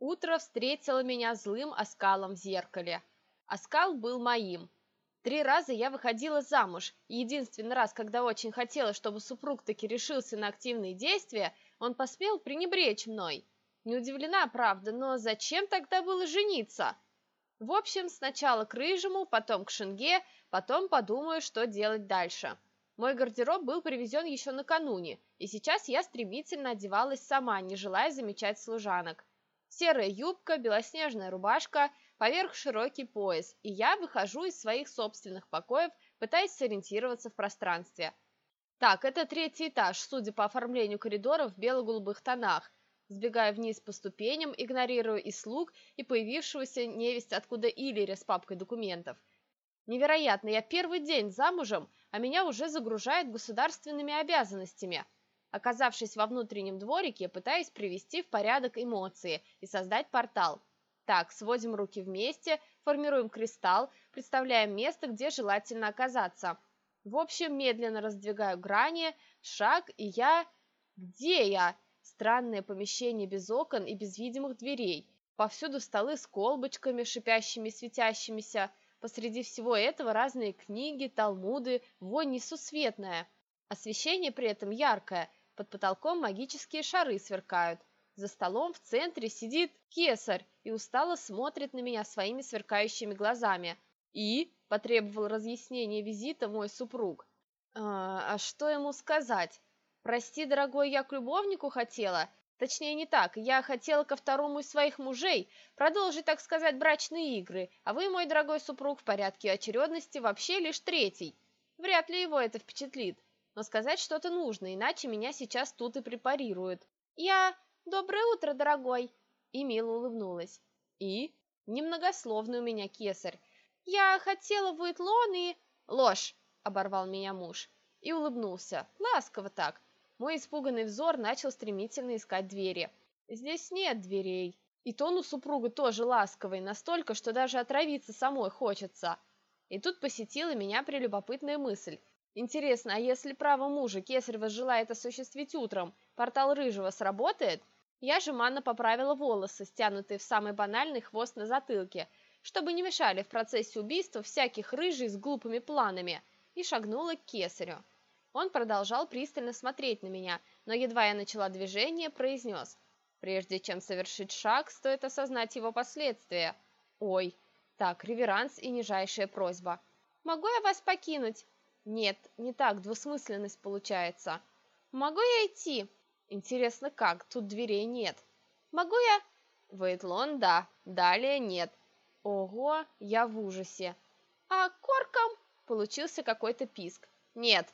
Утро встретило меня злым оскалом в зеркале. Оскал был моим. Три раза я выходила замуж, и единственный раз, когда очень хотела, чтобы супруг таки решился на активные действия, он посмел пренебречь мной. Не удивлена, правда, но зачем тогда было жениться? В общем, сначала к рыжему, потом к шинге, потом подумаю, что делать дальше. Мой гардероб был привезен еще накануне, и сейчас я стремительно одевалась сама, не желая замечать служанок. Серая юбка, белоснежная рубашка, поверх широкий пояс, и я выхожу из своих собственных покоев, пытаясь сориентироваться в пространстве. Так, это третий этаж, судя по оформлению коридора в бело-голубых тонах. Сбегая вниз по ступеням, игнорируя и слуг, и появившегося невесть откуда Иллиря с папкой документов. Невероятно, я первый день замужем, а меня уже загружают государственными обязанностями – Оказавшись во внутреннем дворике, пытаюсь привести в порядок эмоции и создать портал. Так, сводим руки вместе, формируем кристалл, представляем место, где желательно оказаться. В общем, медленно раздвигаю грани, шаг, и я... Где я? Странное помещение без окон и без видимых дверей. Повсюду столы с колбочками, шипящими, светящимися. Посреди всего этого разные книги, талмуды, вонь несусветная. Освещение при этом яркое, под потолком магические шары сверкают. За столом в центре сидит кесарь и устало смотрит на меня своими сверкающими глазами. «И?» – потребовал разъяснения визита мой супруг. «А, а что ему сказать? Прости, дорогой, я к любовнику хотела. Точнее, не так. Я хотела ко второму из своих мужей продолжить, так сказать, брачные игры, а вы, мой дорогой супруг, в порядке очередности вообще лишь третий. Вряд ли его это впечатлит но сказать что-то нужно, иначе меня сейчас тут и препарируют. Я... Доброе утро, дорогой!» И мило улыбнулась. «И?» Немногословный у меня кесарь. «Я хотела в Уитлон и...» «Ложь!» — оборвал меня муж. И улыбнулся. Ласково так. Мой испуганный взор начал стремительно искать двери. Здесь нет дверей. И тон у супруга тоже ласковый, настолько, что даже отравиться самой хочется. И тут посетила меня прелюбопытная мысль. Интересно, а если право мужа Кесарь желает осуществить утром, портал Рыжего сработает? Я же манно поправила волосы, стянутые в самый банальный хвост на затылке, чтобы не мешали в процессе убийства всяких рыжий с глупыми планами, и шагнула к Кесарю. Он продолжал пристально смотреть на меня, но едва я начала движение, произнес. Прежде чем совершить шаг, стоит осознать его последствия. Ой, так, реверанс и нижайшая просьба. «Могу я вас покинуть?» Нет, не так, двусмысленность получается. Могу я идти? Интересно как, тут дверей нет. Могу я... Вейтлон, да, далее нет. Ого, я в ужасе. А корком? Получился какой-то писк. Нет.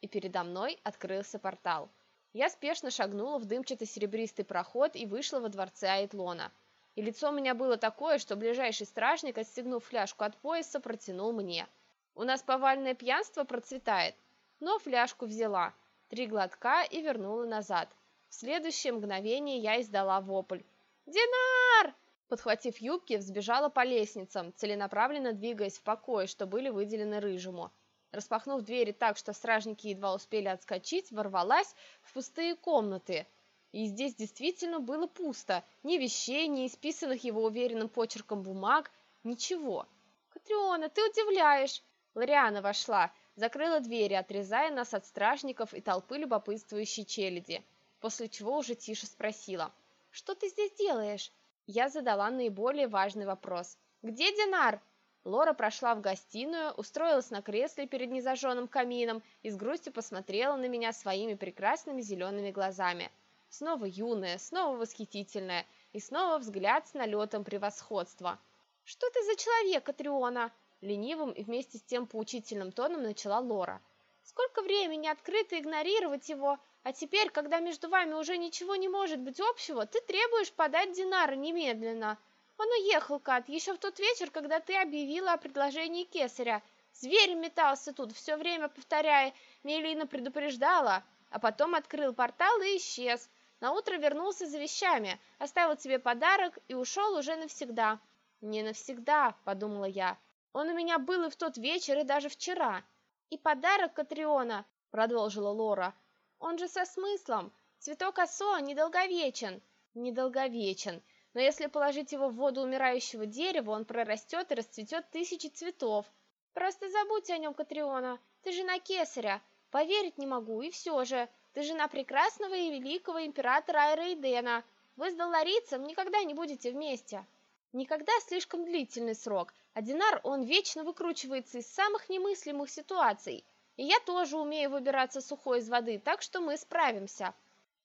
И передо мной открылся портал. Я спешно шагнула в дымчато-серебристый проход и вышла во дворце Айтлона. И лицо у меня было такое, что ближайший стражник, отстегнув фляжку от пояса, протянул мне – у нас повальное пьянство процветает. Но фляжку взяла, три глотка и вернула назад. В следующее мгновение я издала вопль. «Динар!» Подхватив юбки, взбежала по лестницам, целенаправленно двигаясь в покое, что были выделены рыжему. Распахнув двери так, что стражники едва успели отскочить, ворвалась в пустые комнаты. И здесь действительно было пусто. Ни вещей, ни исписанных его уверенным почерком бумаг, ничего. «Катриона, ты удивляешь!» Лориана вошла, закрыла двери, отрезая нас от стражников и толпы любопытствующей челяди, после чего уже тише спросила. «Что ты здесь делаешь?» Я задала наиболее важный вопрос. «Где Динар?» Лора прошла в гостиную, устроилась на кресле перед незажженным камином и с грустью посмотрела на меня своими прекрасными зелеными глазами. Снова юная, снова восхитительная, и снова взгляд с налетом превосходства. «Что ты за человек, Атриона?» Ленивым и вместе с тем поучительным тоном начала Лора. «Сколько времени открыто игнорировать его, а теперь, когда между вами уже ничего не может быть общего, ты требуешь подать Динара немедленно. Он уехал, Кат, еще в тот вечер, когда ты объявила о предложении Кесаря. Зверь метался тут, все время повторяя, Мелина предупреждала, а потом открыл портал и исчез. На утро вернулся за вещами, оставил тебе подарок и ушел уже навсегда». «Не навсегда», — подумала я, он у меня был и в тот вечер, и даже вчера. И подарок Катриона, продолжила Лора. Он же со смыслом. Цветок осо недолговечен. Недолговечен. но если положить его в воду умирающего дерева, он прорастет и расцветет тысячи цветов. Просто забудь о нем, Катриона, ты жена кесаря. Поверить не могу, и все же, ты жена прекрасного и великого императора Айрейдена. Вы с Долларицем никогда не будете вместе. Никогда слишком длительный срок, а Динар, он вечно выкручивается из самых немыслимых ситуаций. И я тоже умею выбираться сухой из воды, так что мы справимся.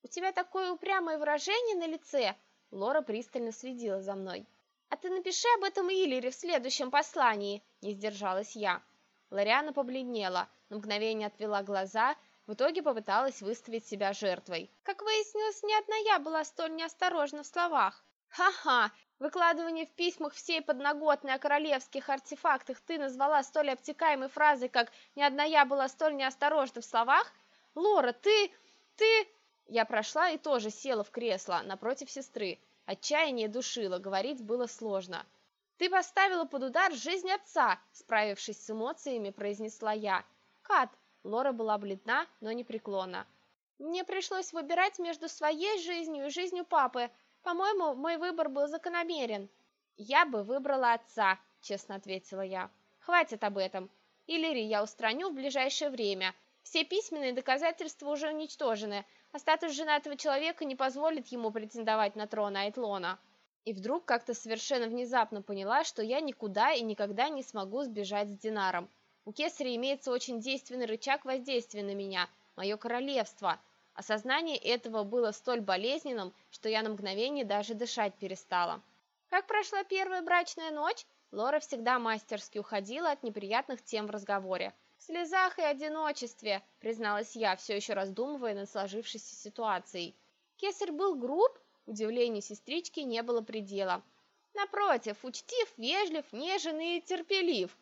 У тебя такое упрямое выражение на лице, Лора пристально следила за мной. «А ты напиши об этом Иллере в следующем послании», – не сдержалась я. Лориана побледнела, на мгновение отвела глаза, в итоге попыталась выставить себя жертвой. Как выяснилось, ни одна я была столь неосторожна в словах. «Ха-ха! Выкладывание в письмах всей подноготной о королевских артефактах ты назвала столь обтекаемой фразой, как «ни одна я была столь неосторожна в словах»? Лора, ты... ты...» Я прошла и тоже села в кресло напротив сестры. Отчаяние душило, говорить было сложно. «Ты поставила под удар жизнь отца», справившись с эмоциями, произнесла я. «Кат», Лора была бледна, но непреклонна. «Мне пришлось выбирать между своей жизнью и жизнью папы. По-моему, мой выбор был закономерен». «Я бы выбрала отца», честно ответила я. «Хватит об этом. Иллири я устраню в ближайшее время. Все письменные доказательства уже уничтожены, а статус женатого человека не позволит ему претендовать на трон Айтлона. И вдруг как-то совершенно внезапно поняла, что я никуда и никогда не смогу сбежать с Динаром. У Кесаря имеется очень действенный рычаг воздействия на меня, мое королевство. Осознание этого было столь болезненным, что я на мгновение даже дышать перестала. Как прошла первая брачная ночь? Лора всегда мастерски уходила от неприятных тем в разговоре. «В слезах и одиночестве», — призналась я, все еще раздумывая над сложившейся ситуацией. Кесарь был груб, удивлению сестрички не было предела. Напротив, учтив, вежлив, нежен и терпелив.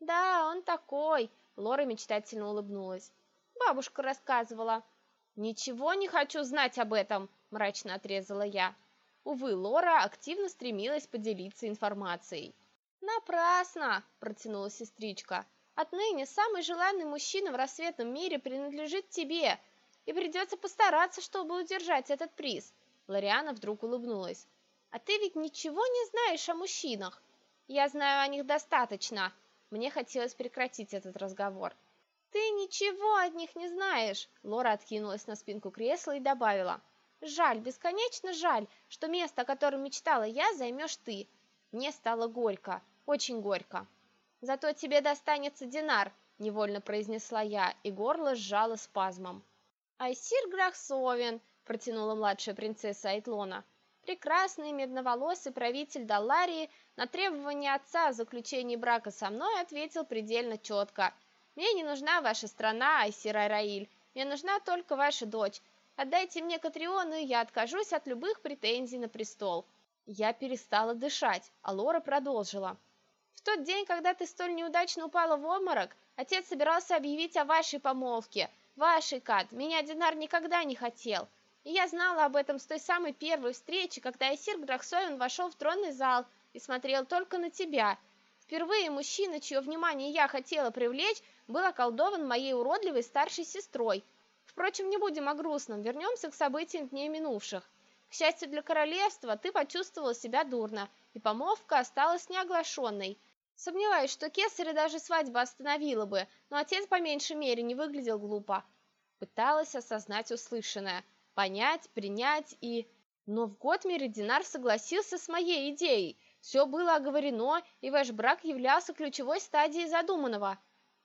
«Да, он такой», — Лора мечтательно улыбнулась. «Бабушка рассказывала». «Ничего не хочу знать об этом», — мрачно отрезала я. Увы, Лора активно стремилась поделиться информацией. «Напрасно!» – протянула сестричка. Отныне самый желанный мужчина в рассветном мире принадлежит тебе, и придется постараться, чтобы удержать этот приз. Лориана вдруг улыбнулась. А ты ведь ничего не знаешь о мужчинах. Я знаю о них достаточно. Мне хотелось прекратить этот разговор. Ты ничего от них не знаешь. Лора откинулась на спинку кресла и добавила. Жаль, бесконечно жаль, что место, о котором мечтала я, займешь ты. Мне стало горько, очень горько. «Зато тебе достанется динар», — невольно произнесла я, и горло сжало спазмом. «Айсир Грахсовен», — протянула младшая принцесса Айтлона. Прекрасный медноволосый правитель Далларии на требование отца о заключении брака со мной ответил предельно четко. «Мне не нужна ваша страна, Айсир Айраиль, мне нужна только ваша дочь. Отдайте мне Катриону, и я откажусь от любых претензий на престол». Я перестала дышать, а Лора продолжила. В тот день, когда ты столь неудачно упала в обморок, отец собирался объявить о вашей помолвке. Вашей, Кат, меня Динар никогда не хотел. И я знала об этом с той самой первой встречи, когда Айсир Грахсовин вошел в тронный зал и смотрел только на тебя. Впервые мужчина, чье внимание я хотела привлечь, был околдован моей уродливой старшей сестрой. Впрочем, не будем о грустном, вернемся к событиям дней минувших. К счастью для королевства, ты почувствовала себя дурно, и помолвка осталась неоглашенной – Сомневаюсь, что кесаря даже свадьба остановила бы, но отец по меньшей мере не выглядел глупо. Пыталась осознать услышанное, понять, принять и... Но в Готмере Динар согласился с моей идеей. Все было оговорено, и ваш брак являлся ключевой стадией задуманного.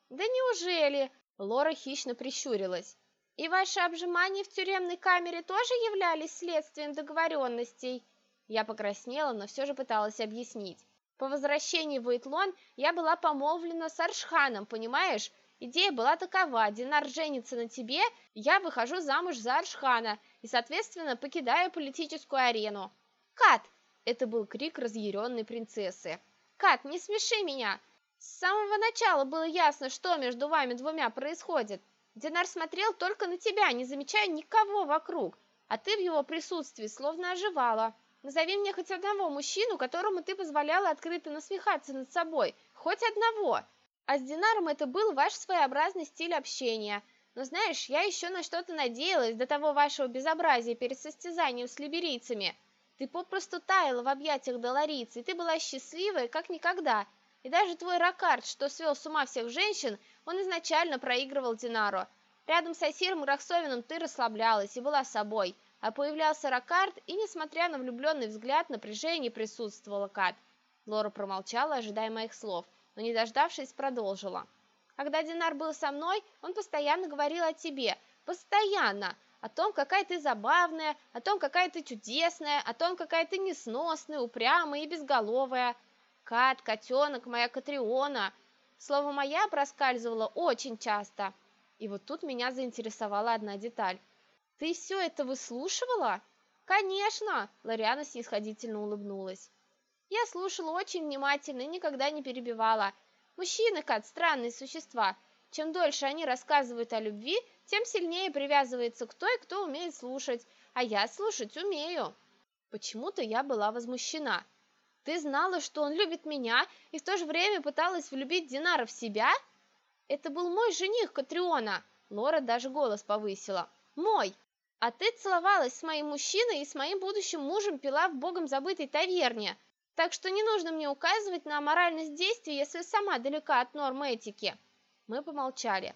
Да неужели? Лора хищно прищурилась. И ваши обжимания в тюремной камере тоже являлись следствием договоренностей? Я покраснела, но все же пыталась объяснить. По возвращении в Итлон я была помолвлена с Аршханом, понимаешь? Идея была такова, Динар женится на тебе, я выхожу замуж за Аршхана и, соответственно, покидаю политическую арену. «Кат!» – это был крик разъяренной принцессы. «Кат, не смеши меня! С самого начала было ясно, что между вами двумя происходит. Динар смотрел только на тебя, не замечая никого вокруг, а ты в его присутствии словно оживала». Назови мне хоть одного мужчину, которому ты позволяла открыто насмехаться над собой. Хоть одного. А с Динаром это был ваш своеобразный стиль общения. Но знаешь, я еще на что-то надеялась до того вашего безобразия перед состязанием с либерийцами. Ты попросту таяла в объятиях Долорицы, и ты была счастливая, как никогда. И даже твой Ракард, что свел с ума всех женщин, он изначально проигрывал Динару. Рядом с Асиром Рахсовиным ты расслаблялась и была собой, а появлялся Ракард, и, несмотря на влюбленный взгляд, напряжение присутствовало Кат. Лора промолчала, ожидая моих слов, но, не дождавшись, продолжила. Когда Динар был со мной, он постоянно говорил о тебе. Постоянно! О том, какая ты забавная, о том, какая ты чудесная, о том, какая ты несносная, упрямая и безголовая. Кат, котенок, моя Катриона. Слово «моя» проскальзывало очень часто. И вот тут меня заинтересовала одна деталь. «Ты все это выслушивала?» «Конечно!» – Лориана снисходительно улыбнулась. «Я слушала очень внимательно и никогда не перебивала. Мужчины, Кат, странные существа. Чем дольше они рассказывают о любви, тем сильнее привязывается к той, кто умеет слушать, а я слушать умею. Почему-то я была возмущена. Ты знала, что он любит меня, и в то же время пыталась влюбить Динара в себя? Это был мой жених, Катриона. Лора даже голос повысила. Мой. А ты целовалась с моим мужчиной и с моим будущим мужем пила в богом забытой таверне. Так что не нужно мне указывать на аморальность действий, если сама далека от норм этики. Мы помолчали.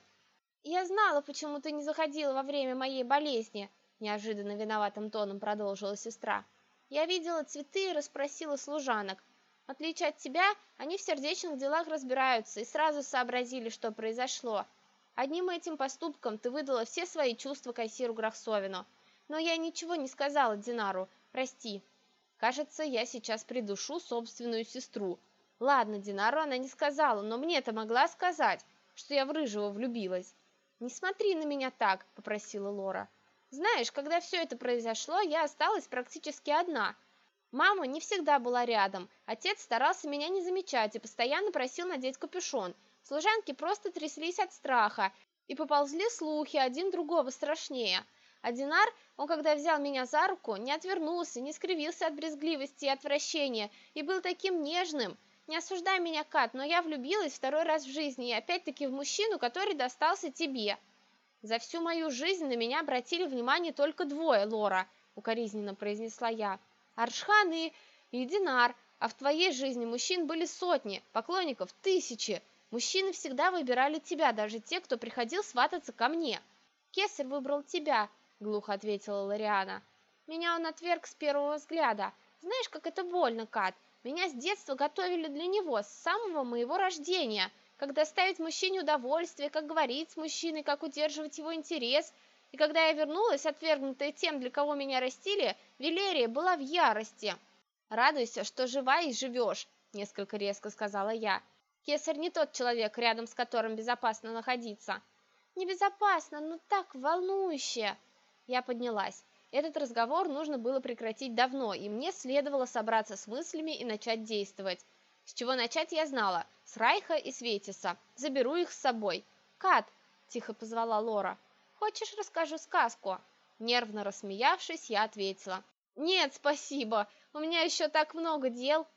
«Я знала, почему ты не заходила во время моей болезни», неожиданно виноватым тоном продолжила сестра. «Я видела цветы и расспросила служанок. В отличие от тебя, они в сердечных делах разбираются и сразу сообразили, что произошло. Одним этим поступком ты выдала все свои чувства Кайсиру Грахсовину. Но я ничего не сказала Динару, прости. Кажется, я сейчас придушу собственную сестру. Ладно, Динару она не сказала, но мне-то могла сказать, что я в Рыжего влюбилась. «Не смотри на меня так», – попросила Лора. «Знаешь, когда все это произошло, я осталась практически одна. Мама не всегда была рядом, отец старался меня не замечать и постоянно просил надеть капюшон. Служанки просто тряслись от страха, и поползли слухи, один другого страшнее. А Динар, он когда взял меня за руку, не отвернулся, не скривился от брезгливости и отвращения, и был таким нежным – не осуждай меня, Кат, но я влюбилась второй раз в жизни, и опять-таки в мужчину, который достался тебе. За всю мою жизнь на меня обратили внимание только двое, Лора, укоризненно произнесла я. Аршхан и, и Динар, а в твоей жизни мужчин были сотни, поклонников тысячи. Мужчины всегда выбирали тебя, даже те, кто приходил свататься ко мне. Кесарь выбрал тебя, глухо ответила Лариана. Меня он отверг с первого взгляда. Знаешь, как это больно, Кат? Меня с детства готовили для него, с самого моего рождения, как доставить мужчине удовольствие, как говорить с мужчиной, как удерживать его интерес. И когда я вернулась, отвергнутая тем, для кого меня растили, Велерия была в ярости. «Радуйся, что жива и живешь», – несколько резко сказала я. «Кесарь не тот человек, рядом с которым безопасно находиться». «Небезопасно, но так волнующе!» Я поднялась. Этот разговор нужно было прекратить давно, и мне следовало собраться с мыслями и начать действовать. С чего начать я знала. С Райха и Светиса. Заберу их с собой. «Кат!» – тихо позвала Лора. «Хочешь, расскажу сказку?» Нервно рассмеявшись, я ответила. «Нет, спасибо. У меня еще так много дел».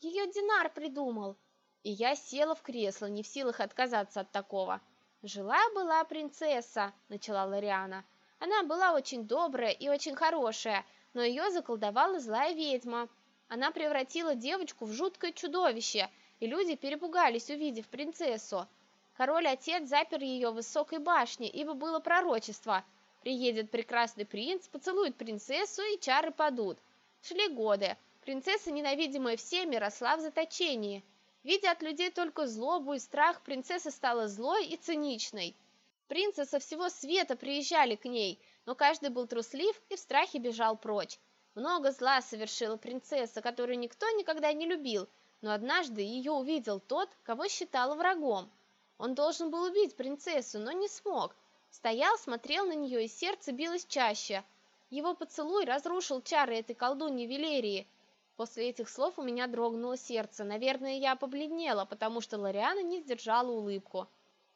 Ее Динар придумал. И я села в кресло, не в силах отказаться от такого. «Жила-была принцесса», – начала Лориана. Она была очень добрая и очень хорошая, но ее заколдовала злая ведьма. Она превратила девочку в жуткое чудовище, и люди перепугались, увидев принцессу. Король-отец запер ее в высокой башне, ибо было пророчество. Приедет прекрасный принц, поцелует принцессу, и чары падут. Шли годы. Принцесса, ненавидимая всеми, росла в заточении. Видя от людей только злобу и страх, принцесса стала злой и циничной. Принцы со всего света приезжали к ней, но каждый был труслив и в страхе бежал прочь. Много зла совершила принцесса, которую никто никогда не любил, но однажды ее увидел тот, кого считала врагом. Он должен был убить принцессу, но не смог. Стоял, смотрел на нее, и сердце билось чаще. Его поцелуй разрушил чары этой колдуньи Велерии. После этих слов у меня дрогнуло сердце. Наверное, я побледнела, потому что Лориана не сдержала улыбку.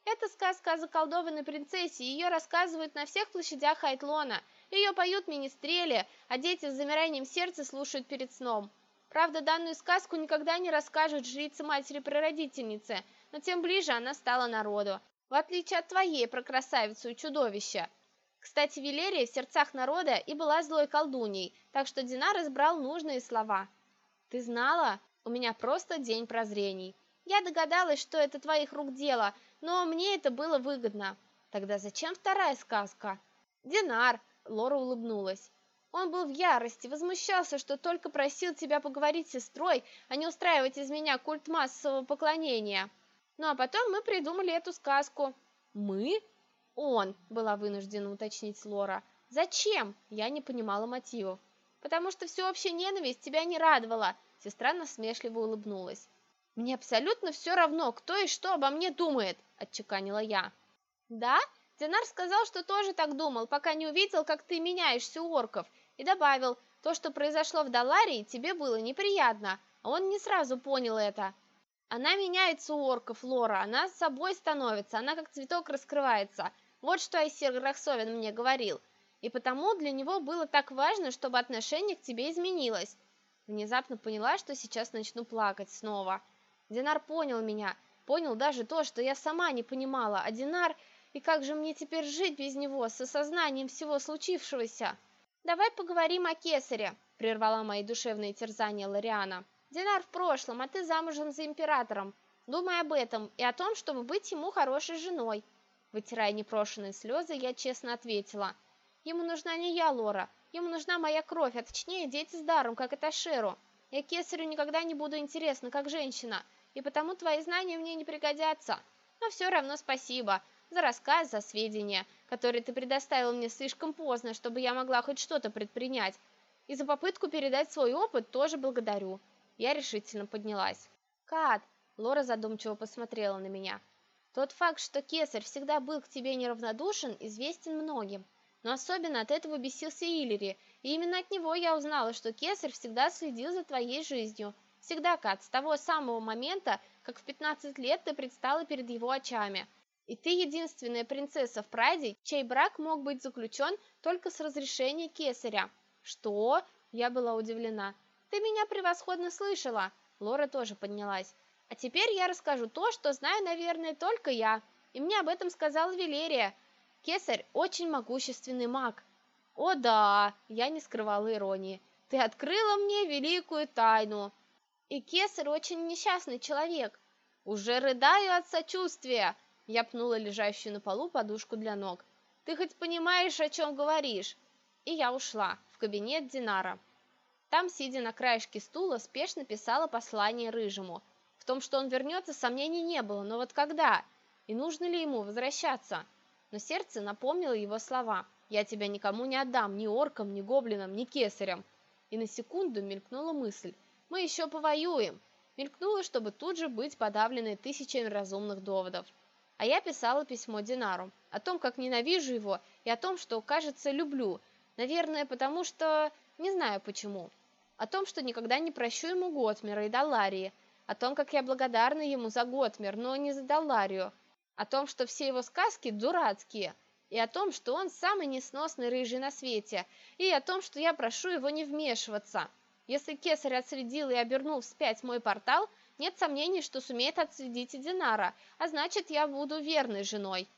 Это сказка о заколдованной принцессе, ее рассказывают на всех площадях Айтлона. Ее поют министрели, а дети с замиранием сердца слушают перед сном. Правда, данную сказку никогда не расскажут жрицы матери-прародительницы, но тем ближе она стала народу. В отличие от твоей про красавицу и чудовище. Кстати, Велерия в сердцах народа и была злой колдуней, так что Динар избрал нужные слова. «Ты знала? У меня просто день прозрений. Я догадалась, что это твоих рук дело, но мне это было выгодно. Тогда зачем вторая сказка?» «Динар!» — Лора улыбнулась. Он был в ярости, возмущался, что только просил тебя поговорить с сестрой, а не устраивать из меня культ массового поклонения. Ну а потом мы придумали эту сказку. Мы? «Он», — была вынуждена уточнить Лора. «Зачем?» — я не понимала мотивов. «Потому что всеобщая ненависть тебя не радовала», — сестра насмешливо улыбнулась. «Мне абсолютно все равно, кто и что обо мне думает», — отчеканила я. «Да?» Динар сказал, что тоже так думал, пока не увидел, как ты меняешься у орков, и добавил, то, что произошло в Даларии, тебе было неприятно, а он не сразу понял это. Она меняется у орков, Лора, она с собой становится, она как цветок раскрывается, вот что Айсир Грахсовин мне говорил. И потому для него было так важно, чтобы отношение к тебе изменилось. Внезапно поняла, что сейчас начну плакать снова. Динар понял меня, понял даже то, что я сама не понимала, а Динар... И как же мне теперь жить без него, с осознанием всего случившегося? Давай поговорим о кесаре, прервала мои душевные терзания Лариана. Динар в прошлом, а ты замужем за императором. Думай об этом и о том, чтобы быть ему хорошей женой. Вытирая непрошенные слезы, я честно ответила. Ему нужна не я, Лора. Ему нужна моя кровь, а точнее дети с даром, как это Шеру. Я кесарю никогда не буду интересна, как женщина, и потому твои знания мне не пригодятся. Но все равно спасибо за рассказ, за сведения, которые ты предоставил мне слишком поздно, чтобы я могла хоть что-то предпринять. И за попытку передать свой опыт тоже благодарю. Я решительно поднялась. «Кат!» — Лора задумчиво посмотрела на меня. Тот факт, что кесарь всегда был к тебе неравнодушен, известен многим. Но особенно от этого бесился Иллири, и именно от него я узнала, что кесарь всегда следил за твоей жизнью. Всегда, Кат, с того самого момента, как в 15 лет ты предстала перед его очами. И ты единственная принцесса в Прайде, чей брак мог быть заключен только с разрешения кесаря. Что? Я была удивлена. Ты меня превосходно слышала. Лора тоже поднялась. А теперь я расскажу то, что знаю, наверное, только я. И мне об этом сказала Велерия. Кесарь очень могущественный маг. О да, я не скрывала иронии. Ты открыла мне великую тайну. И Кесарь очень несчастный человек. Уже рыдаю от сочувствия. Я пнула лежащую на полу подушку для ног. Ты хоть понимаешь, о чем говоришь? И я ушла в кабинет Динара. Там, сидя на краешке стула, спешно писала послание Рыжему – в том, что он вернется, сомнений не было, но вот когда? И нужно ли ему возвращаться? Но сердце напомнило его слова. «Я тебя никому не отдам, ни оркам, ни гоблинам, ни кесарям». И на секунду мелькнула мысль. «Мы еще повоюем». Мелькнуло, чтобы тут же быть подавленной тысячами разумных доводов. А я писала письмо Динару о том, как ненавижу его, и о том, что, кажется, люблю. Наверное, потому что... не знаю почему. О том, что никогда не прощу ему Готмера и Даларии, о том, как я благодарна ему за Готмер, но не за Далларию, о том, что все его сказки дурацкие, и о том, что он самый несносный рыжий на свете, и о том, что я прошу его не вмешиваться. Если Кесарь отследил и обернул вспять мой портал, нет сомнений, что сумеет отследить и Динара, а значит, я буду верной женой.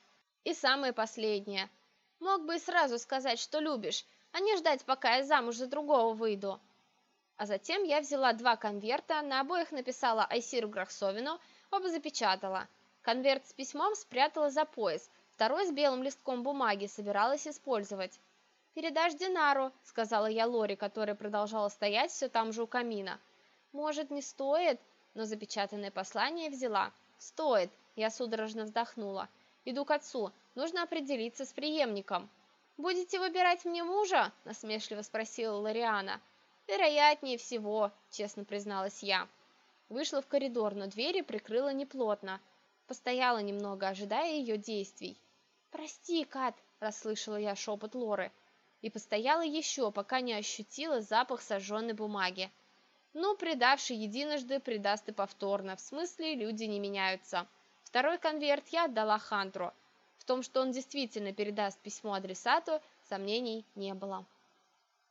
И самое последнее. Мог бы и сразу сказать, что любишь, а не ждать, пока я замуж за другого выйду. А затем я взяла два конверта, на обоих написала Айсиру Грахсовину, оба запечатала. Конверт с письмом спрятала за пояс, второй с белым листком бумаги собиралась использовать. «Передашь Динару», — сказала я Лори, которая продолжала стоять все там же у камина. «Может, не стоит?» Но запечатанное послание взяла. «Стоит», — я судорожно вздохнула. «Иду к отцу, нужно определиться с преемником». «Будете выбирать мне мужа?» — насмешливо спросила Лориана. «Вероятнее всего», — честно призналась я. Вышла в коридор, но двери прикрыла неплотно. Постояла немного, ожидая ее действий. «Прости, Кат», — расслышала я шепот Лоры. И постояла еще, пока не ощутила запах сожженной бумаги. Ну, предавший единожды, предаст и повторно. В смысле, люди не меняются. Второй конверт я отдала Хантру. В том, что он действительно передаст письмо адресату, сомнений не было.